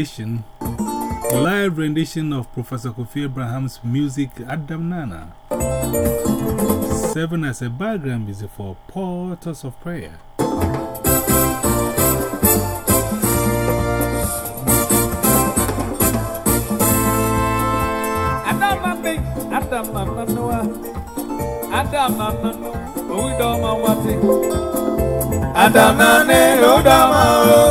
rendition, live rendition of Professor Kofi Abraham's music Adam Nana. Seven as a background music for Portals of Prayer. Adam Nana, Adam Nana, Adam Nana, Udoma Wati. Adam Nana, Udoma oh.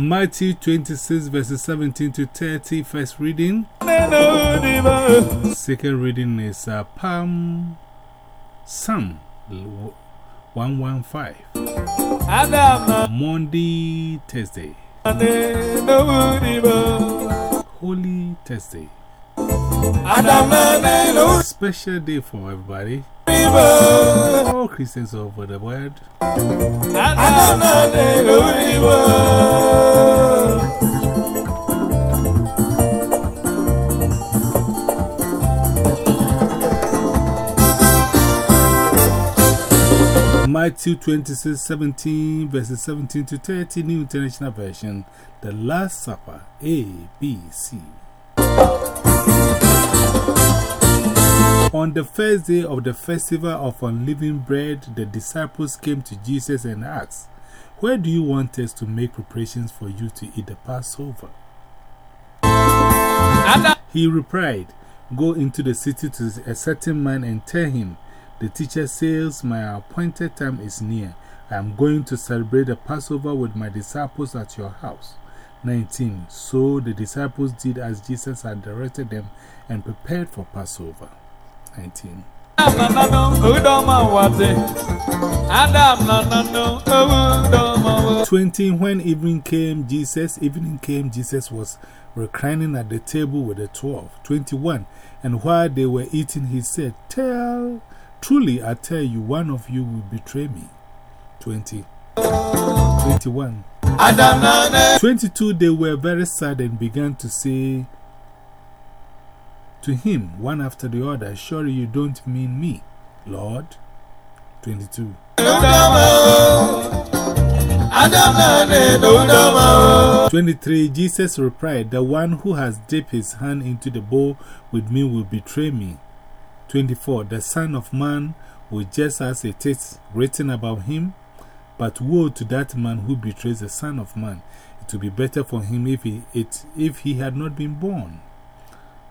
Matthew 26, verses 17 to 30, first reading. Second reading is uh, Palm Psalm 115. Adam Monday, Thursday. Holy Thursday. Special day for everybody. All Christians over the world. Matthew 26, 17, verses 17 to 30, New International Version. The Last Supper. A, B, C. On the first day of the festival of unleavened bread, the disciples came to Jesus and asked, Where do you want us to make preparations for you to eat the Passover? He replied, Go into the city to a certain man and tell him, The teacher says, My appointed time is near. I am going to celebrate the Passover with my disciples at your house. 19. So the disciples did as Jesus had directed them and prepared for Passover. 19. Adam Udoma Wati. Adam Nana, Udoma 20. When evening came, Jesus, evening came, Jesus was reclining at the table with the twelve. 21. And while they were eating, he said, Tell, truly I tell you, one of you will betray me. 20. 21. 22. They were very sad and began to say to him, one after the other, Surely you don't mean me, Lord. 22. Adam Nana, Udoma 23 Jesus replied, The one who has dipped his hand into the bowl with me will betray me. 24 The Son of Man will just as it is written about him, but woe to that man who betrays the Son of Man. It would be better for him if he, it, if he had not been born.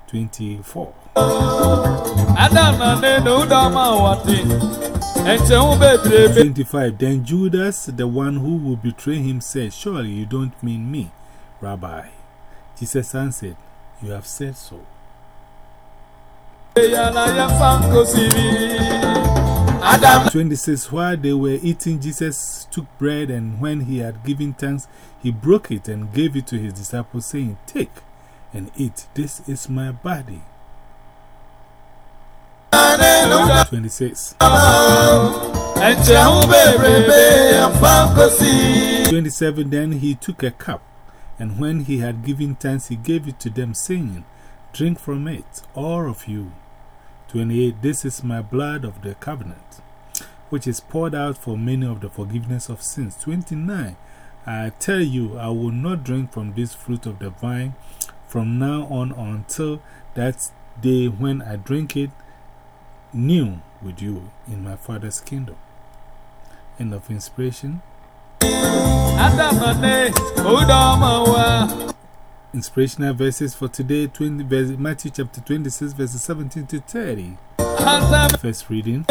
24 Adam Nana, Udoma Wati. And so, baby, 25 Then Judas, the one who will betray him, said, Surely you don't mean me, Rabbi. Jesus answered, You have said so. Adam 26 While they were eating, Jesus took bread, and when he had given thanks, he broke it and gave it to his disciples, saying, Take and eat. This is my body. 26 and so, baby, I'm fantasy. 27 Then he took a cup, and when he had given thanks, he gave it to them, saying, Drink from it, all of you. 28 This is my blood of the covenant, which is poured out for many of the forgiveness of sins. 29 I tell you, I will not drink from this fruit of the vine from now on until that day when I drink it new with you in my Father's kingdom. End of inspiration. Inspirational verses for today 20, verse, Matthew chapter 26, verses 17 to 30. First reading.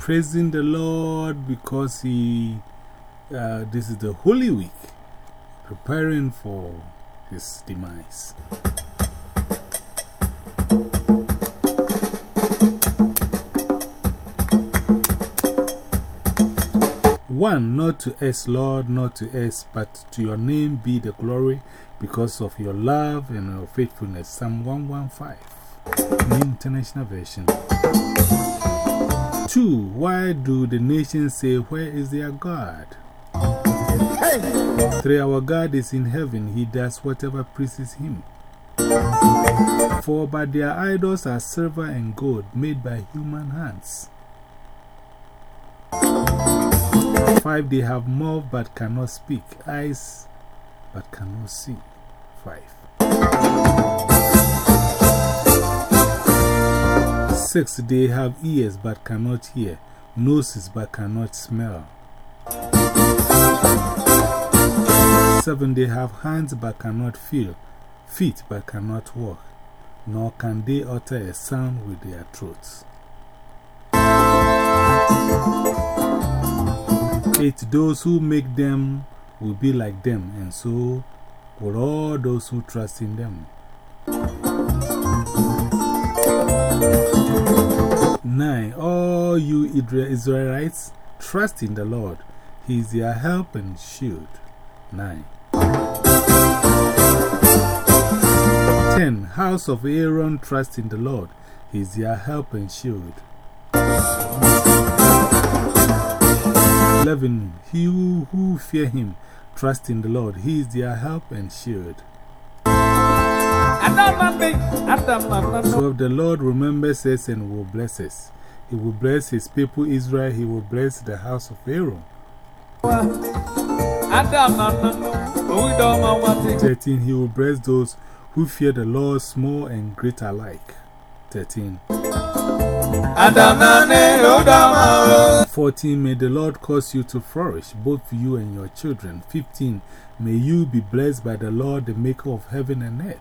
Praising the Lord because He uh, this is the Holy Week, preparing for his demise. One, not to us, Lord, not to us, but to your name be the glory because of your love and your faithfulness. Psalm 115, New International Version. Two, why do the nations say, Where is their God? Three, our God is in heaven, he does whatever pleases him. Four, but their idols are silver and gold made by human hands. Five, they have mouth but cannot speak, eyes but cannot see. Five. Six, they have ears but cannot hear, noses but cannot smell. Seven, they have hands but cannot feel, feet but cannot walk, nor can they utter a sound with their throats. Eight, those who make them will be like them, and so will all those who trust in them. Nine, all you Israelites, trust in the Lord. He is your help and shield. Nine. Ten, house of Aaron, trust in the Lord. He is your help and shield. 11. He who, who fear him, trust in the Lord. He is their help and shield. 12. The Lord remembers us and will bless us. He will bless his people Israel. He will bless the house of Aaron. 13. He will bless those who fear the Lord, small and great alike. 13. 14. May the Lord cause you to flourish, both you and your children. 15. May you be blessed by the Lord, the maker of heaven and earth.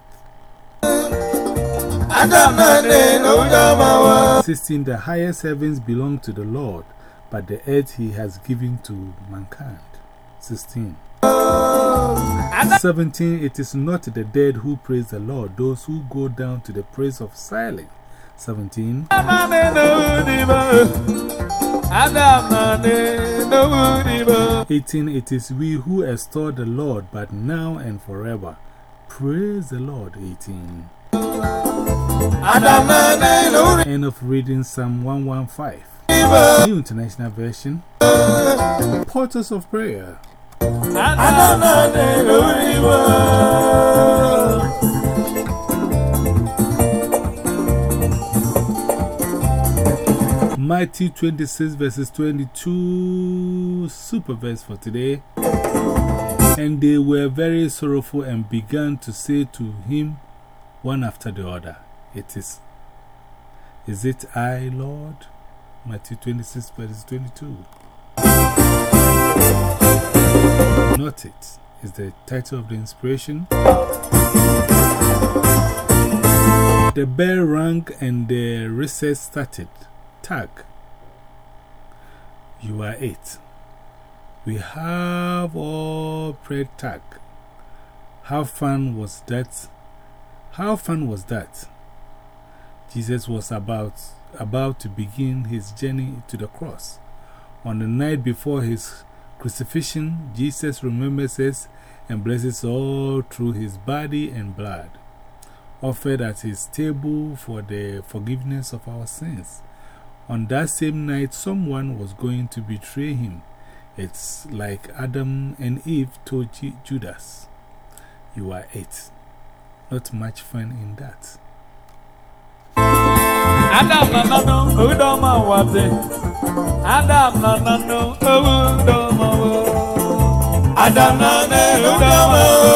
16. The highest heavens belong to the Lord, but the earth he has given to mankind. 16. 17. It is not the dead who praise the Lord, those who go down to the praise of silence. 17. 18. It is we who extol the Lord, but now and forever. Praise the Lord. 18. End of reading Psalm 115. New International Version. Portals of Prayer. Matthew 26 verses 22 super verse for today. And they were very sorrowful and began to say to him one after the other, It is, is it I, Lord? Matthew 26 verses 22. Not it is the title of the inspiration. The bell rang and the recess started. Tag. You are it. We have all prayed tag. How fun was that? How fun was that? Jesus was about, about to begin his journey to the cross. On the night before his crucifixion, Jesus remembers us and blesses all through his body and blood, offered at his table for the forgiveness of our sins. On that same night, someone was going to betray him. It's like Adam and Eve told Judas, You are it. Not much fun in that. Adam na nanu, udoma wate. Adam na nanu, udoma wo. Adam na ne udoma wo.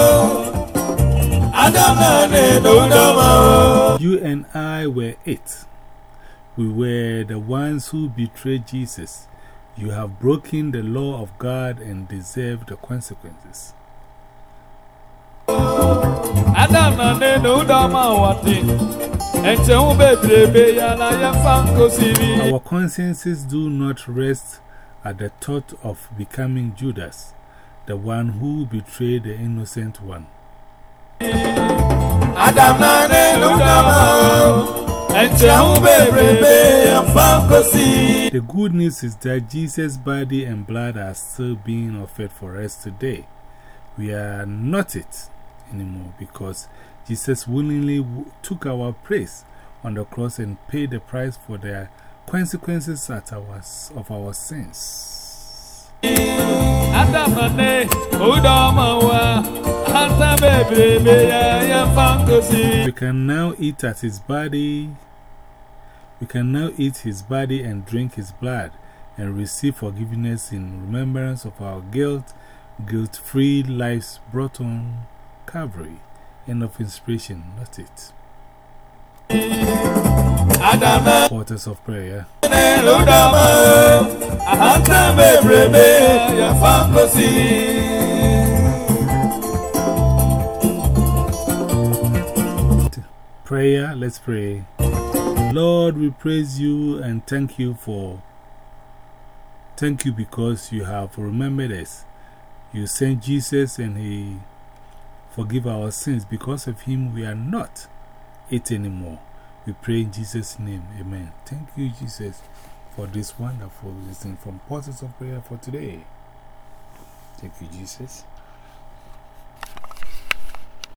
Adam na ne udoma wo. You and I were it. We were the ones who betrayed Jesus. You have broken the law of God and deserve the consequences. Adam na ne udoma wate. Enche ube brebe ya na ya fanko siri. Our consciences do not rest at the thought of becoming Judas, the one who betrayed the innocent one. The good news is that Jesus' body and blood are still being offered for us today. We are not it anymore because Jesus willingly took our place on the cross and paid the price for the consequences at our, of our sins. We can now eat at his body we can now eat his body and drink his blood and receive forgiveness in remembrance of our guilt, guilt free lives brought on Calvary. End of inspiration. That's it. Portals of prayer. Prayer, let's pray. Lord, we praise you and thank you for. Thank you because you have remembered us. You sent Jesus and He forgive our sins. Because of Him, we are not it anymore. We pray in Jesus' name. Amen. Thank you, Jesus, for this wonderful listening from Portals of Prayer for today. Thank you, Jesus.